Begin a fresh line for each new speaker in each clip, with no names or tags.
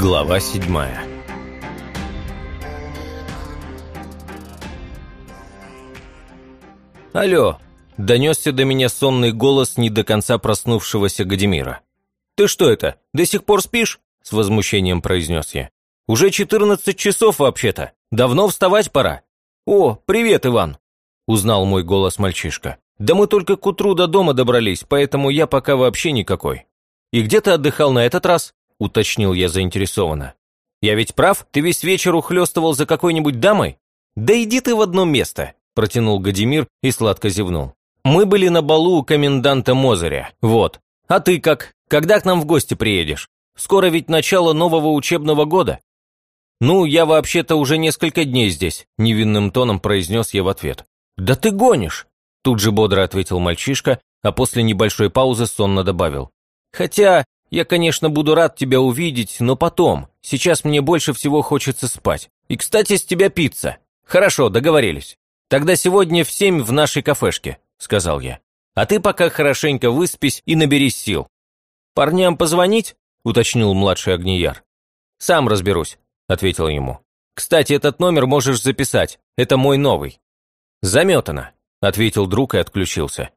Глава седьмая «Алло!» – донесся до меня сонный голос не до конца проснувшегося Гадимира. «Ты что это, до сих пор спишь?» – с возмущением произнес я. «Уже четырнадцать часов вообще-то. Давно вставать пора». «О, привет, Иван!» – узнал мой голос мальчишка. «Да мы только к утру до дома добрались, поэтому я пока вообще никакой». «И где ты отдыхал на этот раз?» – уточнил я заинтересованно. «Я ведь прав? Ты весь вечер ухлёстывал за какой-нибудь дамой?» «Да иди ты в одно место!» – протянул Гадимир и сладко зевнул. «Мы были на балу у коменданта Мозыря, вот. А ты как? Когда к нам в гости приедешь? Скоро ведь начало нового учебного года». «Ну, я вообще-то уже несколько дней здесь», – невинным тоном произнес я в ответ. «Да ты гонишь!» – тут же бодро ответил мальчишка, а после небольшой паузы сонно добавил. «Хотя я, конечно, буду рад тебя увидеть, но потом. Сейчас мне больше всего хочется спать. И, кстати, с тебя пицца. Хорошо, договорились. Тогда сегодня в семь в нашей кафешке», – сказал я. «А ты пока хорошенько выспись и наберись сил». «Парням позвонить?» – уточнил младший огнияр. «Сам разберусь», – ответил ему. «Кстати, этот номер можешь записать. Это мой новый». «Заметано», – ответил друг и отключился.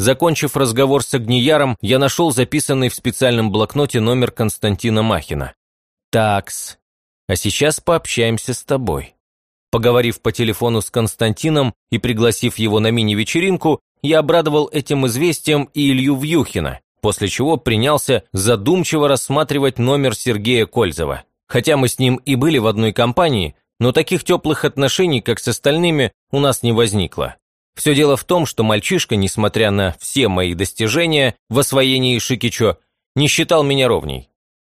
Закончив разговор с Огнияром, я нашел записанный в специальном блокноте номер Константина Махина. «Такс, а сейчас пообщаемся с тобой». Поговорив по телефону с Константином и пригласив его на мини-вечеринку, я обрадовал этим известием и Илью Вьюхина, после чего принялся задумчиво рассматривать номер Сергея Кользова. Хотя мы с ним и были в одной компании, но таких теплых отношений, как с остальными, у нас не возникло. Все дело в том, что мальчишка, несмотря на все мои достижения в освоении Шикичо, не считал меня ровней.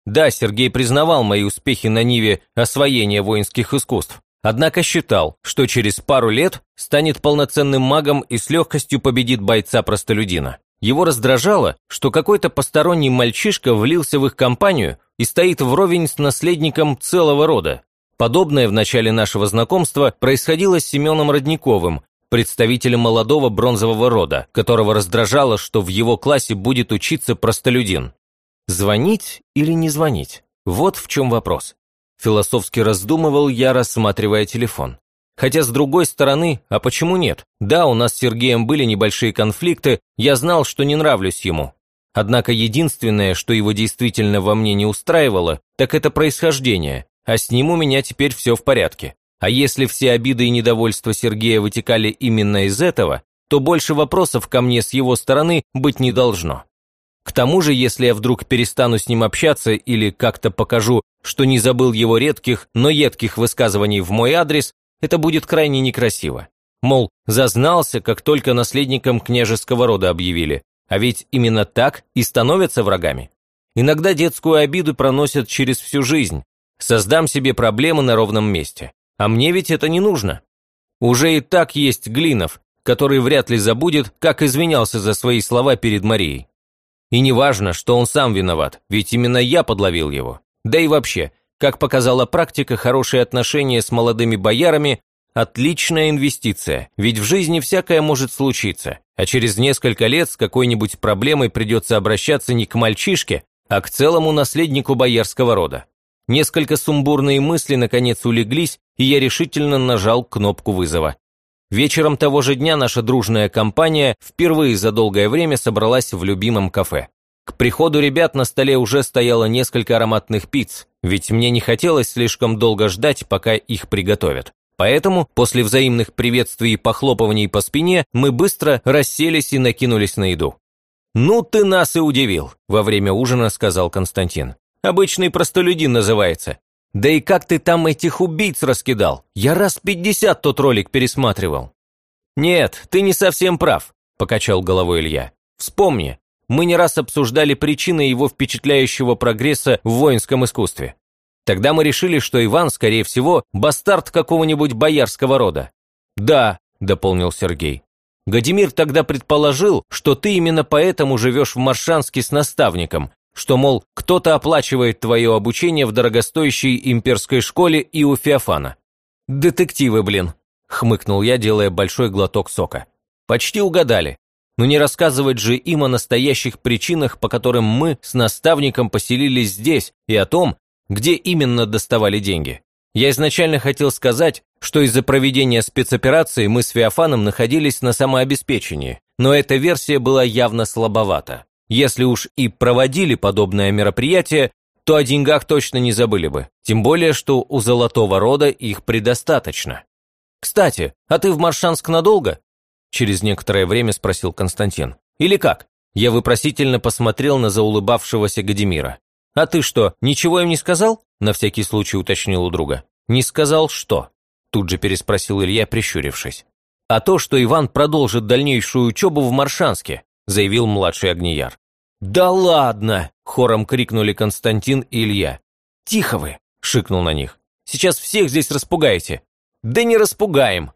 Да, Сергей признавал мои успехи на Ниве освоения воинских искусств, однако считал, что через пару лет станет полноценным магом и с легкостью победит бойца-простолюдина. Его раздражало, что какой-то посторонний мальчишка влился в их компанию и стоит вровень с наследником целого рода. Подобное в начале нашего знакомства происходило с Семеном Родниковым, представителем молодого бронзового рода, которого раздражало, что в его классе будет учиться простолюдин. Звонить или не звонить? Вот в чем вопрос. Философски раздумывал я, рассматривая телефон. Хотя, с другой стороны, а почему нет? Да, у нас с Сергеем были небольшие конфликты, я знал, что не нравлюсь ему. Однако единственное, что его действительно во мне не устраивало, так это происхождение, а с ним у меня теперь все в порядке. А если все обиды и недовольства Сергея вытекали именно из этого, то больше вопросов ко мне с его стороны быть не должно. К тому же, если я вдруг перестану с ним общаться или как-то покажу, что не забыл его редких, но едких высказываний в мой адрес, это будет крайне некрасиво. Мол, зазнался, как только наследником княжеского рода объявили, а ведь именно так и становятся врагами. Иногда детскую обиду проносят через всю жизнь. Создам себе проблемы на ровном месте. А мне ведь это не нужно. Уже и так есть Глинов, который вряд ли забудет, как извинялся за свои слова перед Марией. И не важно, что он сам виноват, ведь именно я подловил его. Да и вообще, как показала практика, хорошие отношения с молодыми боярами – отличная инвестиция, ведь в жизни всякое может случиться, а через несколько лет с какой-нибудь проблемой придется обращаться не к мальчишке, а к целому наследнику боярского рода. Несколько сумбурные мысли наконец улеглись, и я решительно нажал кнопку вызова. Вечером того же дня наша дружная компания впервые за долгое время собралась в любимом кафе. К приходу ребят на столе уже стояло несколько ароматных пиц, ведь мне не хотелось слишком долго ждать, пока их приготовят. Поэтому, после взаимных приветствий и похлопываний по спине, мы быстро расселись и накинулись на еду. «Ну ты нас и удивил», – во время ужина сказал Константин. Обычный простолюдин называется. Да и как ты там этих убийц раскидал? Я раз пятьдесят тот ролик пересматривал». «Нет, ты не совсем прав», – покачал головой Илья. «Вспомни, мы не раз обсуждали причины его впечатляющего прогресса в воинском искусстве. Тогда мы решили, что Иван, скорее всего, бастард какого-нибудь боярского рода». «Да», – дополнил Сергей. «Гадимир тогда предположил, что ты именно поэтому живешь в Маршанске с наставником, что, мол, кто-то оплачивает твое обучение в дорогостоящей имперской школе и у Феофана. «Детективы, блин», – хмыкнул я, делая большой глоток сока. «Почти угадали. Но не рассказывать же им о настоящих причинах, по которым мы с наставником поселились здесь, и о том, где именно доставали деньги. Я изначально хотел сказать, что из-за проведения спецоперации мы с Феофаном находились на самообеспечении, но эта версия была явно слабовата. Если уж и проводили подобное мероприятие, то о деньгах точно не забыли бы, тем более, что у Золотого Рода их предостаточно. «Кстати, а ты в Маршанск надолго?» Через некоторое время спросил Константин. «Или как?» Я вопросительно посмотрел на заулыбавшегося Гадимира. «А ты что, ничего им не сказал?» На всякий случай уточнил у друга. «Не сказал что?» Тут же переспросил Илья, прищурившись. «А то, что Иван продолжит дальнейшую учебу в Маршанске», заявил младший Огнияр. «Да ладно!» – хором крикнули Константин и Илья. «Тихо вы!» – шикнул на них. «Сейчас всех здесь распугаете!» «Да не распугаем!»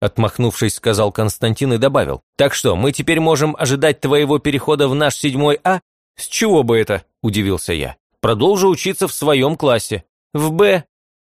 Отмахнувшись, сказал Константин и добавил. «Так что, мы теперь можем ожидать твоего перехода в наш седьмой А?» «С чего бы это?» – удивился я. «Продолжу учиться в своем классе. В Б?»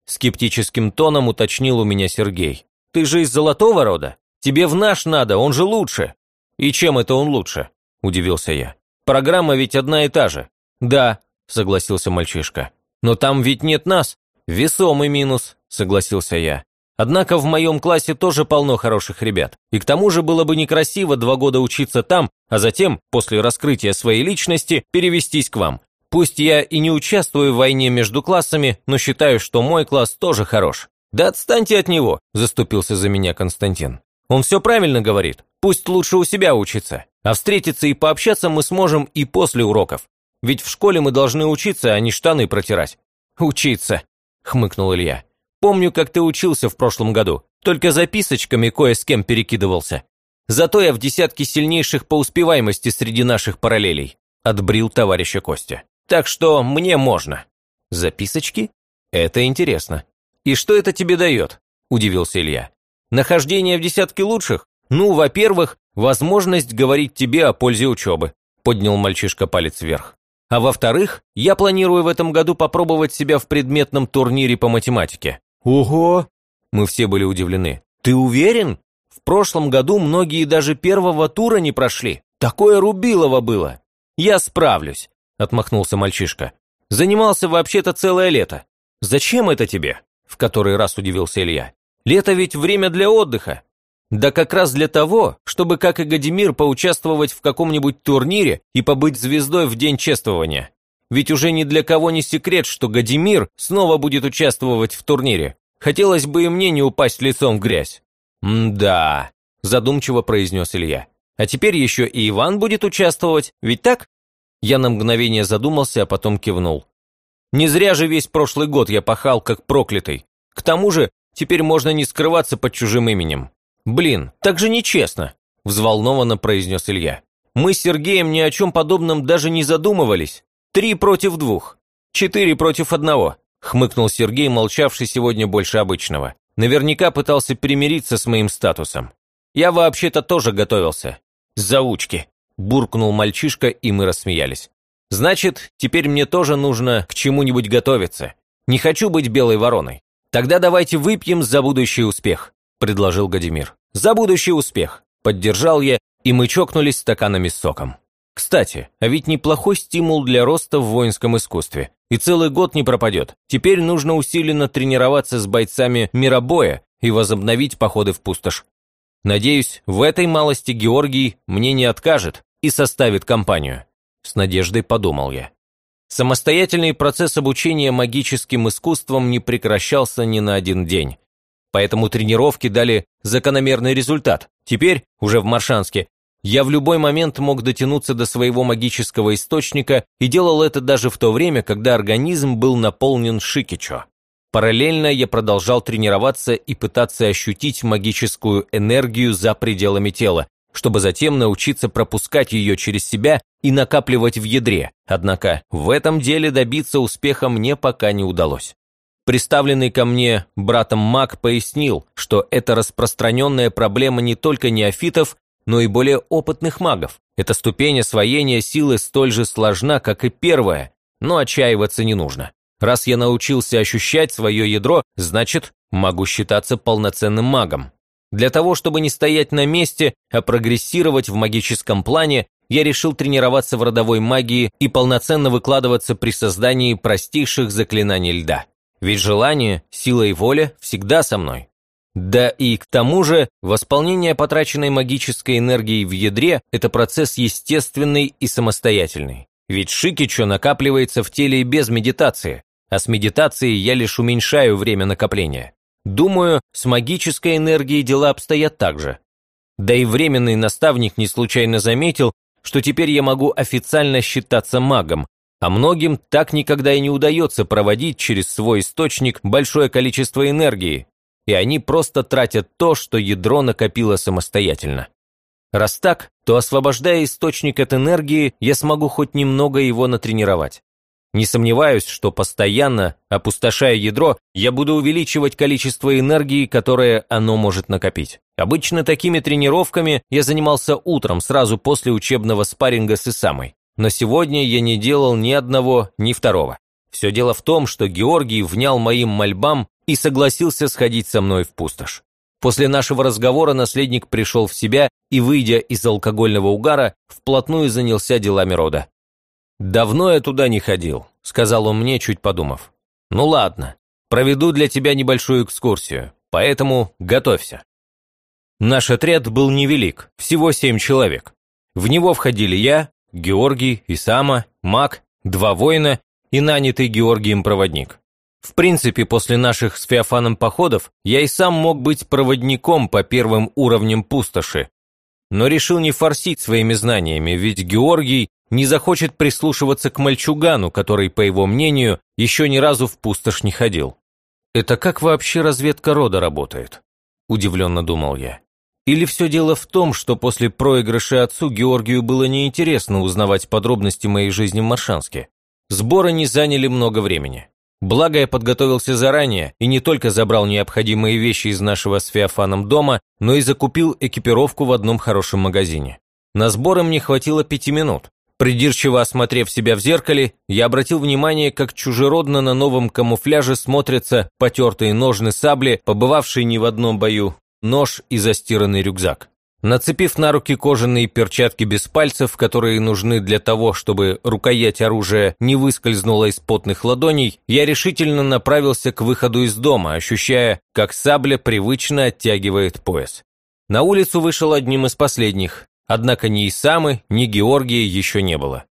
Скептическим тоном уточнил у меня Сергей. «Ты же из золотого рода? Тебе в наш надо, он же лучше». «И чем это он лучше?» – удивился я. «Программа ведь одна и та же». «Да», – согласился мальчишка. «Но там ведь нет нас». «Весомый минус», – согласился я. Однако в моем классе тоже полно хороших ребят. И к тому же было бы некрасиво два года учиться там, а затем, после раскрытия своей личности, перевестись к вам. Пусть я и не участвую в войне между классами, но считаю, что мой класс тоже хорош. «Да отстаньте от него», – заступился за меня Константин. «Он все правильно говорит. Пусть лучше у себя учится. А встретиться и пообщаться мы сможем и после уроков. Ведь в школе мы должны учиться, а не штаны протирать». «Учиться», – хмыкнул Илья. Помню, как ты учился в прошлом году, только записочками кое с кем перекидывался. Зато я в десятке сильнейших по успеваемости среди наших параллелей», – отбрил товарища Костя. «Так что мне можно». «Записочки? Это интересно. И что это тебе дает?» – удивился Илья. «Нахождение в десятке лучших? Ну, во-первых, возможность говорить тебе о пользе учебы», – поднял мальчишка палец вверх. «А во-вторых, я планирую в этом году попробовать себя в предметном турнире по математике. «Ого!» Мы все были удивлены. «Ты уверен? В прошлом году многие даже первого тура не прошли. Такое рубилово было!» «Я справлюсь», – отмахнулся мальчишка. «Занимался вообще-то целое лето». «Зачем это тебе?» – в который раз удивился Илья. «Лето ведь время для отдыха». «Да как раз для того, чтобы, как и Гадимир, поучаствовать в каком-нибудь турнире и побыть звездой в день чествования. Ведь уже ни для кого не секрет, что Гадимир снова будет участвовать в турнире. Хотелось бы и мне не упасть лицом в грязь. «М-да», – задумчиво произнес Илья. «А теперь еще и Иван будет участвовать, ведь так?» Я на мгновение задумался, а потом кивнул. «Не зря же весь прошлый год я пахал как проклятый. К тому же, теперь можно не скрываться под чужим именем. Блин, так же нечестно», – взволнованно произнес Илья. «Мы с Сергеем ни о чем подобном даже не задумывались. «Три против двух. Четыре против одного», – хмыкнул Сергей, молчавший сегодня больше обычного. Наверняка пытался примириться с моим статусом. «Я вообще-то тоже готовился. Заучки», – буркнул мальчишка, и мы рассмеялись. «Значит, теперь мне тоже нужно к чему-нибудь готовиться. Не хочу быть белой вороной. Тогда давайте выпьем за будущий успех», – предложил Гадимир. «За будущий успех», – поддержал я, и мы чокнулись стаканами с соком. Кстати, а ведь неплохой стимул для роста в воинском искусстве. И целый год не пропадет. Теперь нужно усиленно тренироваться с бойцами миробоя и возобновить походы в пустошь. Надеюсь, в этой малости Георгий мне не откажет и составит компанию. С надеждой подумал я. Самостоятельный процесс обучения магическим искусствам не прекращался ни на один день. Поэтому тренировки дали закономерный результат. Теперь, уже в Маршанске, я в любой момент мог дотянуться до своего магического источника и делал это даже в то время, когда организм был наполнен шикичо. Параллельно я продолжал тренироваться и пытаться ощутить магическую энергию за пределами тела, чтобы затем научиться пропускать ее через себя и накапливать в ядре, однако в этом деле добиться успеха мне пока не удалось. Представленный ко мне братом маг пояснил, что это распространенная проблема не только неофитов, но и более опытных магов. Эта ступень освоения силы столь же сложна, как и первая, но отчаиваться не нужно. Раз я научился ощущать свое ядро, значит, могу считаться полноценным магом. Для того, чтобы не стоять на месте, а прогрессировать в магическом плане, я решил тренироваться в родовой магии и полноценно выкладываться при создании простейших заклинаний льда. Ведь желание, сила и воля всегда со мной. Да и к тому же, восполнение потраченной магической энергии в ядре – это процесс естественный и самостоятельный. Ведь шикичо накапливается в теле и без медитации, а с медитацией я лишь уменьшаю время накопления. Думаю, с магической энергией дела обстоят так же. Да и временный наставник не случайно заметил, что теперь я могу официально считаться магом, а многим так никогда и не удается проводить через свой источник большое количество энергии, и они просто тратят то, что ядро накопило самостоятельно. Раз так, то освобождая источник от энергии, я смогу хоть немного его натренировать. Не сомневаюсь, что постоянно, опустошая ядро, я буду увеличивать количество энергии, которое оно может накопить. Обычно такими тренировками я занимался утром, сразу после учебного спарринга с Исамой. Но сегодня я не делал ни одного, ни второго. Все дело в том, что Георгий внял моим мольбам и согласился сходить со мной в пустошь. После нашего разговора наследник пришел в себя и, выйдя из алкогольного угара, вплотную занялся делами рода. «Давно я туда не ходил», – сказал он мне, чуть подумав. «Ну ладно, проведу для тебя небольшую экскурсию, поэтому готовься». Наш отряд был невелик, всего семь человек. В него входили я, Георгий, Исама, Мак, два воина и нанятый Георгием проводник. В принципе, после наших с Феофаном походов я и сам мог быть проводником по первым уровням пустоши, но решил не форсить своими знаниями, ведь Георгий не захочет прислушиваться к мальчугану, который, по его мнению, еще ни разу в пустошь не ходил. «Это как вообще разведка рода работает?» – удивленно думал я. Или все дело в том, что после проигрыша отцу Георгию было неинтересно узнавать подробности моей жизни в Маршанске? Сборы не заняли много времени. Благо я подготовился заранее и не только забрал необходимые вещи из нашего с Феофаном дома, но и закупил экипировку в одном хорошем магазине. На сборы мне хватило пяти минут. Придирчиво осмотрев себя в зеркале, я обратил внимание, как чужеродно на новом камуфляже смотрятся потертые ножны сабли, побывавшие не в одном бою, нож и застиранный рюкзак. Нацепив на руки кожаные перчатки без пальцев, которые нужны для того, чтобы рукоять оружия не выскользнула из потных ладоней, я решительно направился к выходу из дома, ощущая, как сабля привычно оттягивает пояс. На улицу вышел одним из последних, однако ни Исамы, ни Георгия еще не было.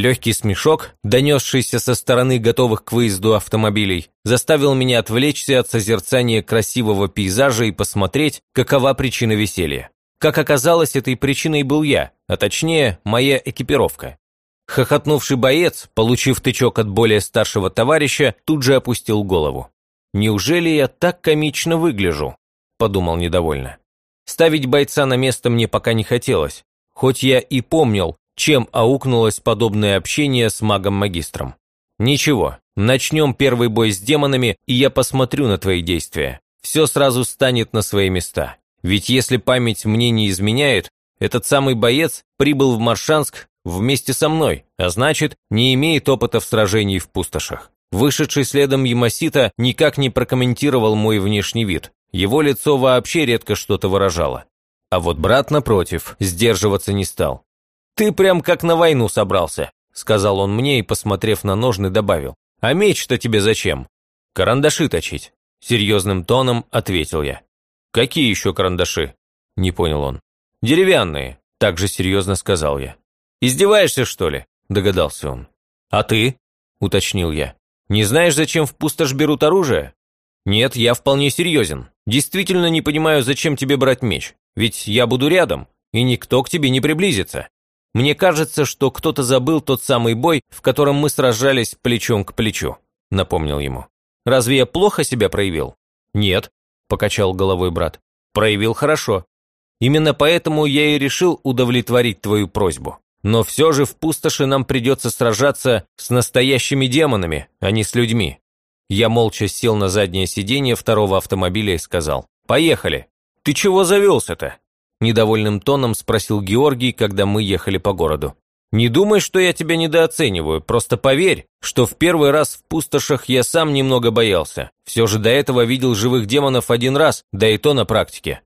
Легкий смешок, донесшийся со стороны готовых к выезду автомобилей, заставил меня отвлечься от созерцания красивого пейзажа и посмотреть, какова причина веселья. Как оказалось, этой причиной был я, а точнее, моя экипировка. Хохотнувший боец, получив тычок от более старшего товарища, тут же опустил голову. «Неужели я так комично выгляжу?» – подумал недовольно. Ставить бойца на место мне пока не хотелось, хоть я и помнил, чем аукнулось подобное общение с магом-магистром. «Ничего, начнем первый бой с демонами, и я посмотрю на твои действия. Все сразу станет на свои места. Ведь если память мне не изменяет, этот самый боец прибыл в Маршанск вместе со мной, а значит, не имеет опыта в сражении в пустошах. Вышедший следом Ямасита никак не прокомментировал мой внешний вид. Его лицо вообще редко что-то выражало. А вот брат, напротив, сдерживаться не стал. «Ты прям как на войну собрался», – сказал он мне и, посмотрев на ножны, добавил. «А меч-то тебе зачем?» «Карандаши точить», – серьезным тоном ответил я. «Какие еще карандаши?» – не понял он. «Деревянные», – также серьезно сказал я. «Издеваешься, что ли?» – догадался он. «А ты?» – уточнил я. «Не знаешь, зачем в пустошь берут оружие?» «Нет, я вполне серьезен. Действительно не понимаю, зачем тебе брать меч. Ведь я буду рядом, и никто к тебе не приблизится. Мне кажется, что кто-то забыл тот самый бой, в котором мы сражались плечом к плечу», – напомнил ему. «Разве я плохо себя проявил?» «Нет», покачал головой брат. Проявил хорошо. Именно поэтому я и решил удовлетворить твою просьбу. Но все же в пустоши нам придется сражаться с настоящими демонами, а не с людьми. Я молча сел на заднее сиденье второго автомобиля и сказал, «Поехали». «Ты чего завелся-то?» Недовольным тоном спросил Георгий, когда мы ехали по городу. Не думай, что я тебя недооцениваю, просто поверь, что в первый раз в пустошах я сам немного боялся. Все же до этого видел живых демонов один раз, да и то на практике.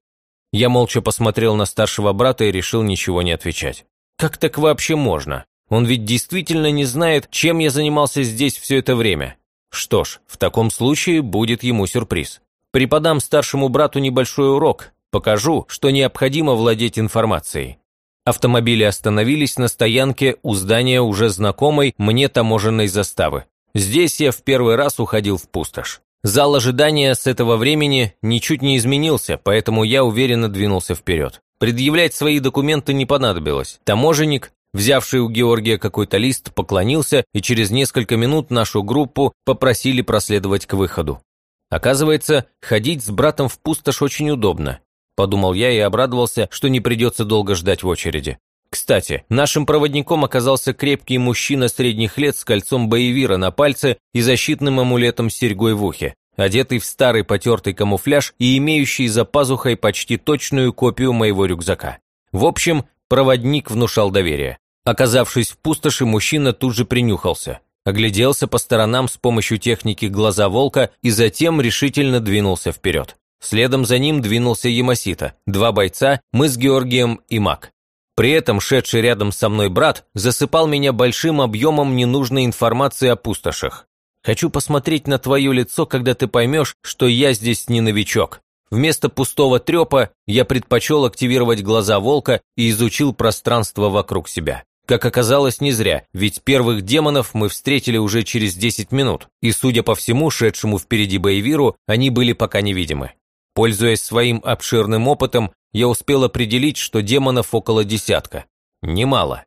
Я молча посмотрел на старшего брата и решил ничего не отвечать. Как так вообще можно? Он ведь действительно не знает, чем я занимался здесь все это время. Что ж, в таком случае будет ему сюрприз. Преподам старшему брату небольшой урок, покажу, что необходимо владеть информацией. Автомобили остановились на стоянке у здания уже знакомой мне таможенной заставы. Здесь я в первый раз уходил в пустошь. Зал ожидания с этого времени ничуть не изменился, поэтому я уверенно двинулся вперед. Предъявлять свои документы не понадобилось. Таможенник, взявший у Георгия какой-то лист, поклонился, и через несколько минут нашу группу попросили проследовать к выходу. Оказывается, ходить с братом в пустошь очень удобно. Подумал я и обрадовался, что не придется долго ждать в очереди. Кстати, нашим проводником оказался крепкий мужчина средних лет с кольцом боевира на пальце и защитным амулетом с серьгой в ухе, одетый в старый потертый камуфляж и имеющий за пазухой почти точную копию моего рюкзака. В общем, проводник внушал доверие. Оказавшись в пустоши, мужчина тут же принюхался, огляделся по сторонам с помощью техники глаза волка и затем решительно двинулся вперед. Следом за ним двинулся Ямасита, два бойца, мы с Георгием и Мак. При этом шедший рядом со мной брат засыпал меня большим объемом ненужной информации о пустошах. Хочу посмотреть на твое лицо, когда ты поймешь, что я здесь не новичок. Вместо пустого трепа я предпочел активировать глаза волка и изучил пространство вокруг себя. Как оказалось, не зря, ведь первых демонов мы встретили уже через 10 минут, и, судя по всему, шедшему впереди боевиру, они были пока невидимы. Пользуясь своим обширным опытом, я успел определить, что демонов около десятка. Немало.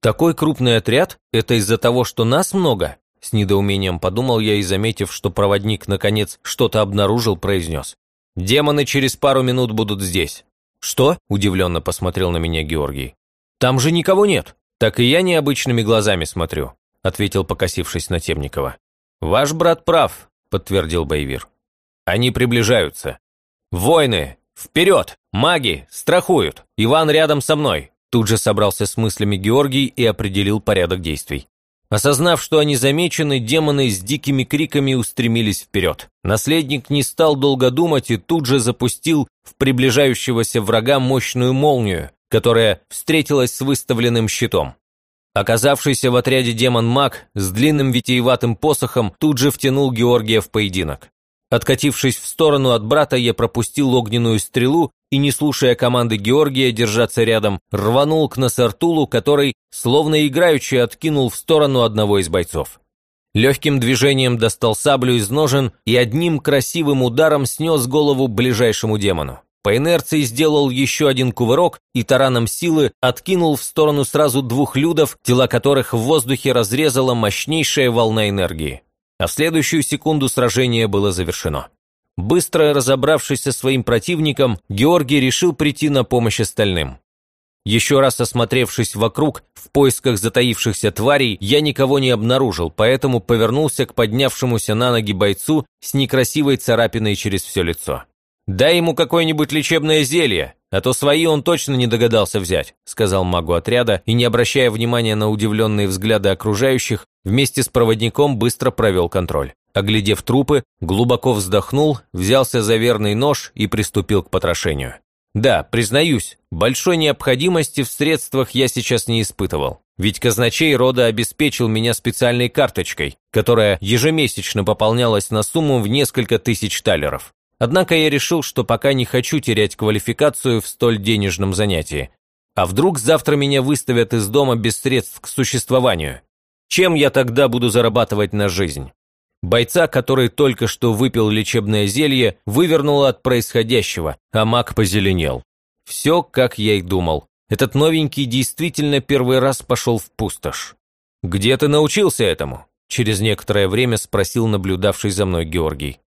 Такой крупный отряд – это из-за того, что нас много? С недоумением подумал я и, заметив, что проводник, наконец, что-то обнаружил, произнес. «Демоны через пару минут будут здесь». «Что?» – удивленно посмотрел на меня Георгий. «Там же никого нет». «Так и я необычными глазами смотрю», – ответил, покосившись на Темникова. «Ваш брат прав», – подтвердил Боевир. «Они приближаются. Войны! Вперед! Маги! Страхуют! Иван рядом со мной!» Тут же собрался с мыслями Георгий и определил порядок действий. Осознав, что они замечены, демоны с дикими криками устремились вперед. Наследник не стал долго думать и тут же запустил в приближающегося врага мощную молнию, которая встретилась с выставленным щитом. Оказавшийся в отряде демон-маг с длинным витиеватым посохом тут же втянул Георгия в поединок. Откатившись в сторону от брата, я пропустил огненную стрелу и, не слушая команды Георгия держаться рядом, рванул к Насартулу, который, словно играючи, откинул в сторону одного из бойцов. Легким движением достал саблю из ножен и одним красивым ударом снес голову ближайшему демону. По инерции сделал еще один кувырок и тараном силы откинул в сторону сразу двух людов, тела которых в воздухе разрезала мощнейшая волна энергии а в следующую секунду сражение было завершено. Быстро разобравшись со своим противником, Георгий решил прийти на помощь остальным. Еще раз осмотревшись вокруг, в поисках затаившихся тварей, я никого не обнаружил, поэтому повернулся к поднявшемуся на ноги бойцу с некрасивой царапиной через все лицо. «Дай ему какое-нибудь лечебное зелье, а то свои он точно не догадался взять», сказал магу отряда и, не обращая внимания на удивленные взгляды окружающих, вместе с проводником быстро провел контроль. Оглядев трупы, глубоко вздохнул, взялся за верный нож и приступил к потрошению. Да, признаюсь, большой необходимости в средствах я сейчас не испытывал. Ведь казначей рода обеспечил меня специальной карточкой, которая ежемесячно пополнялась на сумму в несколько тысяч талеров. Однако я решил, что пока не хочу терять квалификацию в столь денежном занятии. А вдруг завтра меня выставят из дома без средств к существованию? Чем я тогда буду зарабатывать на жизнь? Бойца, который только что выпил лечебное зелье, вывернуло от происходящего, а маг позеленел. Все, как я и думал. Этот новенький действительно первый раз пошел в пустошь. «Где ты научился этому?» Через некоторое время спросил наблюдавший за мной Георгий.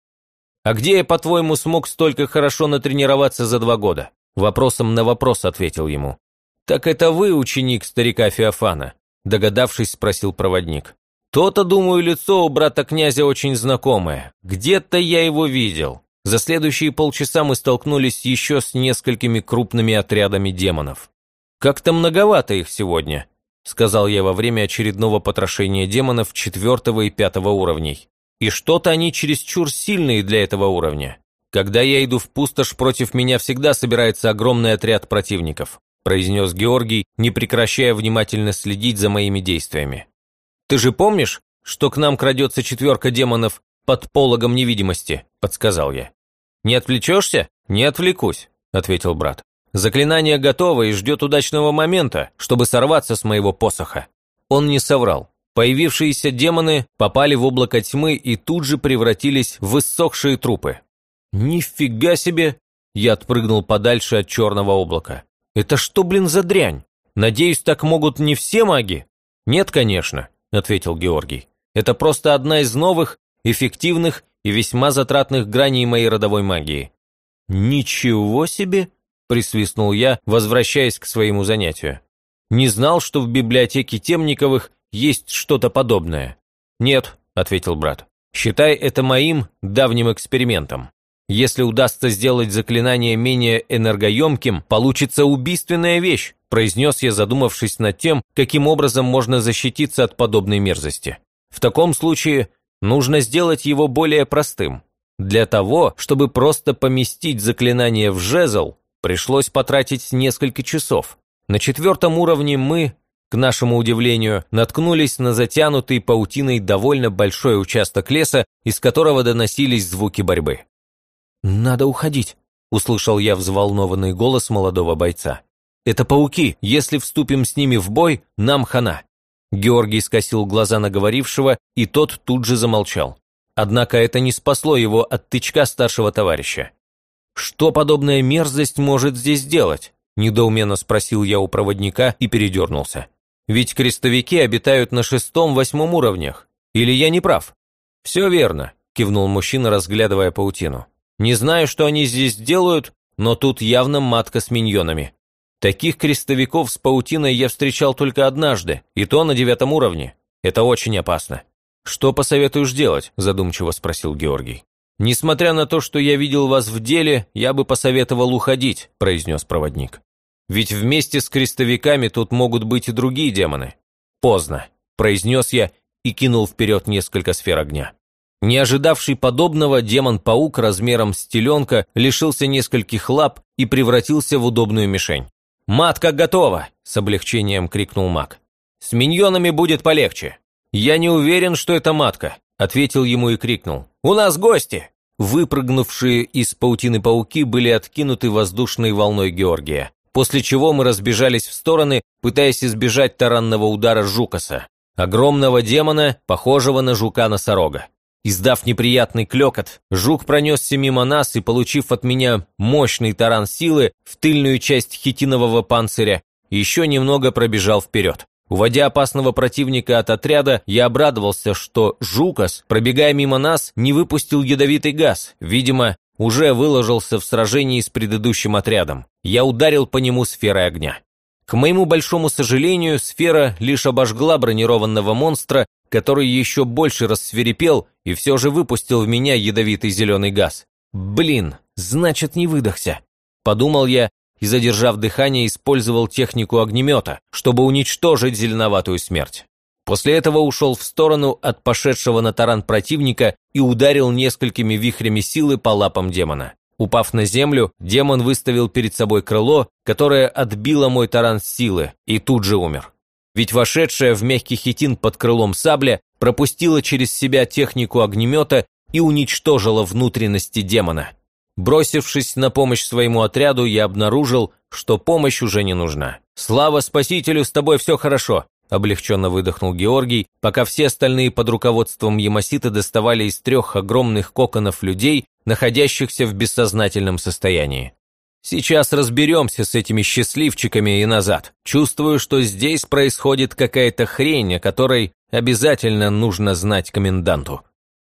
«А где я, по-твоему, смог столько хорошо натренироваться за два года?» Вопросом на вопрос ответил ему. «Так это вы ученик старика Феофана?» Догадавшись, спросил проводник. «То-то, думаю, лицо у брата князя очень знакомое. Где-то я его видел». За следующие полчаса мы столкнулись еще с несколькими крупными отрядами демонов. «Как-то многовато их сегодня», – сказал я во время очередного потрошения демонов четвертого и пятого уровней. И что-то они чересчур сильные для этого уровня. Когда я иду в пустошь, против меня всегда собирается огромный отряд противников. произнес Георгий, не прекращая внимательно следить за моими действиями. «Ты же помнишь, что к нам крадется четверка демонов под пологом невидимости?» – подсказал я. «Не отвлечешься?» «Не отвлекусь», – ответил брат. «Заклинание готово и ждет удачного момента, чтобы сорваться с моего посоха». Он не соврал. Появившиеся демоны попали в облако тьмы и тут же превратились в иссохшие трупы. «Нифига себе!» Я отпрыгнул подальше от черного облака. «Это что, блин, за дрянь? Надеюсь, так могут не все маги?» «Нет, конечно», – ответил Георгий. «Это просто одна из новых, эффективных и весьма затратных граней моей родовой магии». «Ничего себе!» – присвистнул я, возвращаясь к своему занятию. «Не знал, что в библиотеке Темниковых есть что-то подобное». «Нет», – ответил брат. «Считай это моим давним экспериментом. Если удастся сделать заклинание менее энергоемким, получится убийственная вещь», произнес я, задумавшись над тем, каким образом можно защититься от подобной мерзости. В таком случае нужно сделать его более простым. Для того, чтобы просто поместить заклинание в жезл, пришлось потратить несколько часов. На четвертом уровне мы, к нашему удивлению, наткнулись на затянутый паутиной довольно большой участок леса, из которого доносились звуки борьбы. «Надо уходить», – услышал я взволнованный голос молодого бойца. «Это пауки, если вступим с ними в бой, нам хана». Георгий скосил глаза на говорившего, и тот тут же замолчал. Однако это не спасло его от тычка старшего товарища. «Что подобная мерзость может здесь делать?» – недоуменно спросил я у проводника и передернулся. «Ведь крестовики обитают на шестом-восьмом уровнях. Или я не прав?» «Все верно», – кивнул мужчина, разглядывая паутину. Не знаю, что они здесь делают, но тут явно матка с миньонами. Таких крестовиков с паутиной я встречал только однажды, и то на девятом уровне. Это очень опасно. «Что посоветуешь делать?» – задумчиво спросил Георгий. «Несмотря на то, что я видел вас в деле, я бы посоветовал уходить», – произнес проводник. «Ведь вместе с крестовиками тут могут быть и другие демоны». «Поздно», – произнес я и кинул вперед несколько сфер огня. Не ожидавший подобного, демон-паук размером с теленка лишился нескольких лап и превратился в удобную мишень. «Матка готова!» – с облегчением крикнул маг. «С миньонами будет полегче». «Я не уверен, что это матка», – ответил ему и крикнул. «У нас гости!» Выпрыгнувшие из паутины пауки были откинуты воздушной волной Георгия, после чего мы разбежались в стороны, пытаясь избежать таранного удара Жукаса, огромного демона, похожего на жука-носорога. Издав неприятный клекот, жук пронесся мимо нас и, получив от меня мощный таран силы в тыльную часть хитинового панциря, еще немного пробежал вперед. Уводя опасного противника от отряда, я обрадовался, что Жукас, пробегая мимо нас, не выпустил ядовитый газ. Видимо, уже выложился в сражении с предыдущим отрядом. Я ударил по нему сферой огня. К моему большому сожалению, сфера лишь обожгла бронированного монстра, который еще больше рассверепел и все же выпустил в меня ядовитый зеленый газ. «Блин, значит, не выдохся», – подумал я и, задержав дыхание, использовал технику огнемета, чтобы уничтожить зеленоватую смерть. После этого ушел в сторону от пошедшего на таран противника и ударил несколькими вихрями силы по лапам демона. Упав на землю, демон выставил перед собой крыло, которое отбило мой таран силы, и тут же умер. Ведь вошедшая в мягкий хитин под крылом сабля пропустила через себя технику огнемета и уничтожила внутренности демона. Бросившись на помощь своему отряду, я обнаружил, что помощь уже не нужна. «Слава Спасителю, с тобой все хорошо!» Облегченно выдохнул Георгий, пока все остальные под руководством Ямасита доставали из трех огромных коконов людей, находящихся в бессознательном состоянии. Сейчас разберемся с этими счастливчиками и назад. Чувствую, что здесь происходит какая-то хрень, о которой обязательно нужно знать коменданту.